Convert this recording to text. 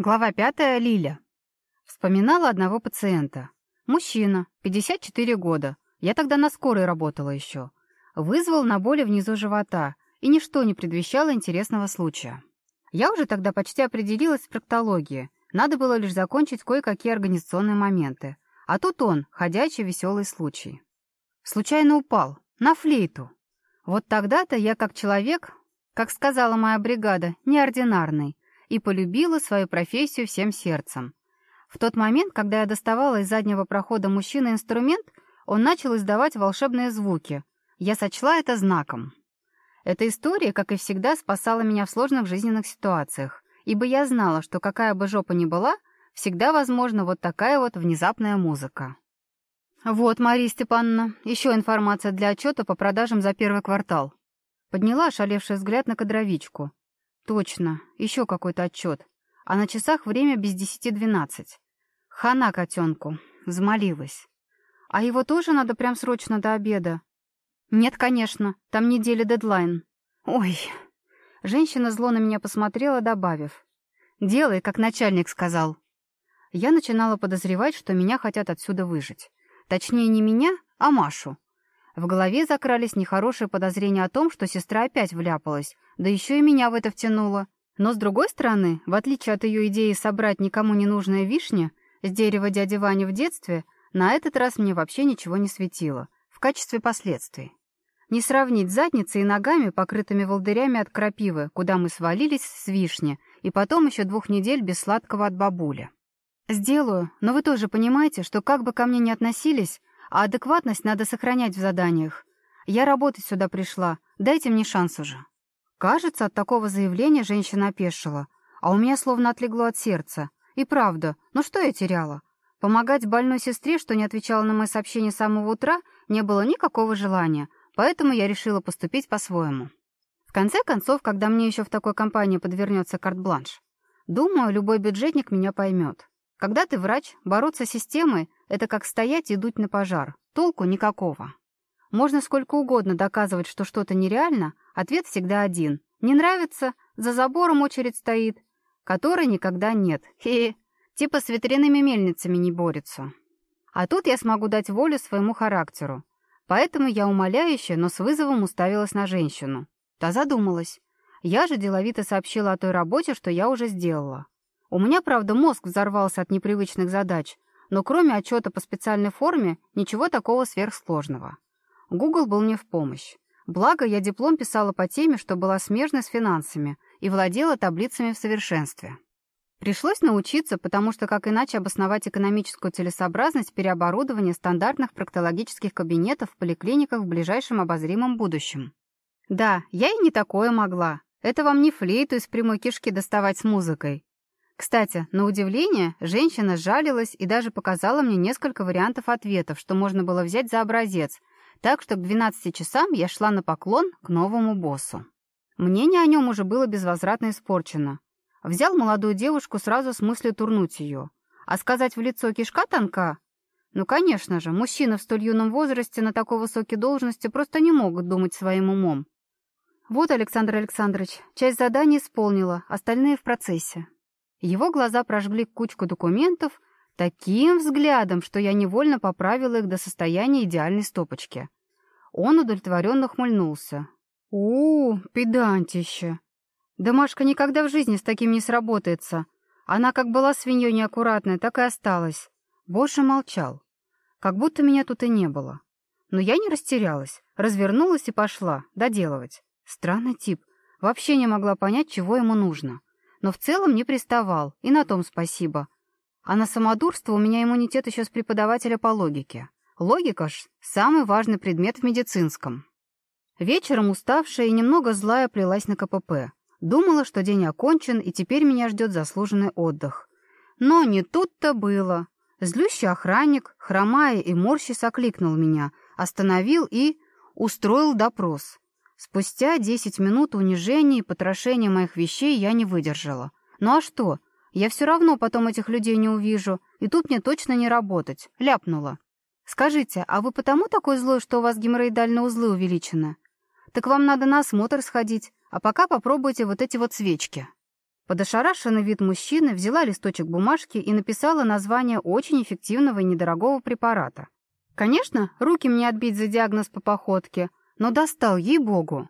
Глава пятая. Лиля. Вспоминала одного пациента. Мужчина, 54 года. Я тогда на скорой работала еще. Вызвал на боли внизу живота, и ничто не предвещало интересного случая. Я уже тогда почти определилась в проктологии. Надо было лишь закончить кое-какие организационные моменты. А тут он, ходячий веселый случай. Случайно упал. На флейту. Вот тогда-то я как человек, как сказала моя бригада, неординарный, и полюбила свою профессию всем сердцем. В тот момент, когда я доставала из заднего прохода мужчины инструмент, он начал издавать волшебные звуки. Я сочла это знаком. Эта история, как и всегда, спасала меня в сложных жизненных ситуациях, ибо я знала, что какая бы жопа ни была, всегда возможна вот такая вот внезапная музыка. «Вот, Мария Степановна, еще информация для отчета по продажам за первый квартал». Подняла ошалевший взгляд на кадровичку. Точно, еще какой-то отчет. А на часах время без десяти двенадцать. Хана котенку. Взмолилась. А его тоже надо прям срочно до обеда? Нет, конечно, там неделя дедлайн. Ой. Женщина зло на меня посмотрела, добавив. Делай, как начальник сказал. Я начинала подозревать, что меня хотят отсюда выжить. Точнее, не меня, а Машу. В голове закрались нехорошие подозрения о том, что сестра опять вляпалась, да еще и меня в это втянула. Но, с другой стороны, в отличие от ее идеи собрать никому ненужные вишни с дерева дяди Вани в детстве, на этот раз мне вообще ничего не светило, в качестве последствий. Не сравнить задницей и ногами, покрытыми волдырями от крапивы, куда мы свалились с вишни, и потом еще двух недель без сладкого от бабули. Сделаю, но вы тоже понимаете, что как бы ко мне ни относились, а адекватность надо сохранять в заданиях. Я работать сюда пришла. Дайте мне шанс уже». Кажется, от такого заявления женщина опешила, а у меня словно отлегло от сердца. И правда, ну что я теряла? Помогать больной сестре, что не отвечала на мои сообщения с самого утра, не было никакого желания, поэтому я решила поступить по-своему. В конце концов, когда мне еще в такой компании подвернется карт-бланш, думаю, любой бюджетник меня поймет. Когда ты врач, бороться с системой — это как стоять и дуть на пожар. Толку никакого. Можно сколько угодно доказывать, что что-то нереально, ответ всегда один. Не нравится — за забором очередь стоит, которой никогда нет. Хе, -хе. Типа с ветряными мельницами не борется. А тут я смогу дать волю своему характеру. Поэтому я умоляюще, но с вызовом уставилась на женщину. Та задумалась. Я же деловито сообщила о той работе, что я уже сделала. У меня, правда, мозг взорвался от непривычных задач, но кроме отчета по специальной форме, ничего такого сверхсложного. Google был мне в помощь. Благо, я диплом писала по теме, что была смежной с финансами и владела таблицами в совершенстве. Пришлось научиться, потому что как иначе обосновать экономическую целесообразность переоборудования стандартных проктологических кабинетов в поликлиниках в ближайшем обозримом будущем. Да, я и не такое могла. Это вам не флейту из прямой кишки доставать с музыкой. Кстати, на удивление, женщина сжалилась и даже показала мне несколько вариантов ответов, что можно было взять за образец. Так что к 12 часам я шла на поклон к новому боссу. Мнение о нем уже было безвозвратно испорчено. Взял молодую девушку сразу с мыслью турнуть ее. А сказать в лицо кишка тонка? Ну, конечно же, мужчины в столь юном возрасте на такой высокой должности просто не могут думать своим умом. Вот, Александр Александрович, часть задания исполнила, остальные в процессе. Его глаза прожгли кучку документов таким взглядом, что я невольно поправила их до состояния идеальной стопочки. Он удовлетворенно хмыльнулся. «У, педантище! Домашка никогда в жизни с таким не сработается. Она как была свиньей неаккуратная, так и осталась». Боша молчал, как будто меня тут и не было. Но я не растерялась, развернулась и пошла доделывать. Странный тип, вообще не могла понять, чего ему нужно но в целом не приставал, и на том спасибо. А на самодурство у меня иммунитет еще с преподавателя по логике. Логика ж — самый важный предмет в медицинском. Вечером уставшая и немного злая плелась на КПП. Думала, что день окончен, и теперь меня ждет заслуженный отдых. Но не тут-то было. Злющий охранник, хромая и морщись, окликнул меня, остановил и устроил допрос. Спустя десять минут унижений и потрошения моих вещей я не выдержала. Ну а что? Я все равно потом этих людей не увижу, и тут мне точно не работать. Ляпнула. Скажите, а вы потому такой злой, что у вас геморроидальные узлы увеличены? Так вам надо на осмотр сходить, а пока попробуйте вот эти вот свечки. Под ошарашенный вид мужчины взяла листочек бумажки и написала название очень эффективного и недорогого препарата. Конечно, руки мне отбить за диагноз по походке — но достал, ей-богу.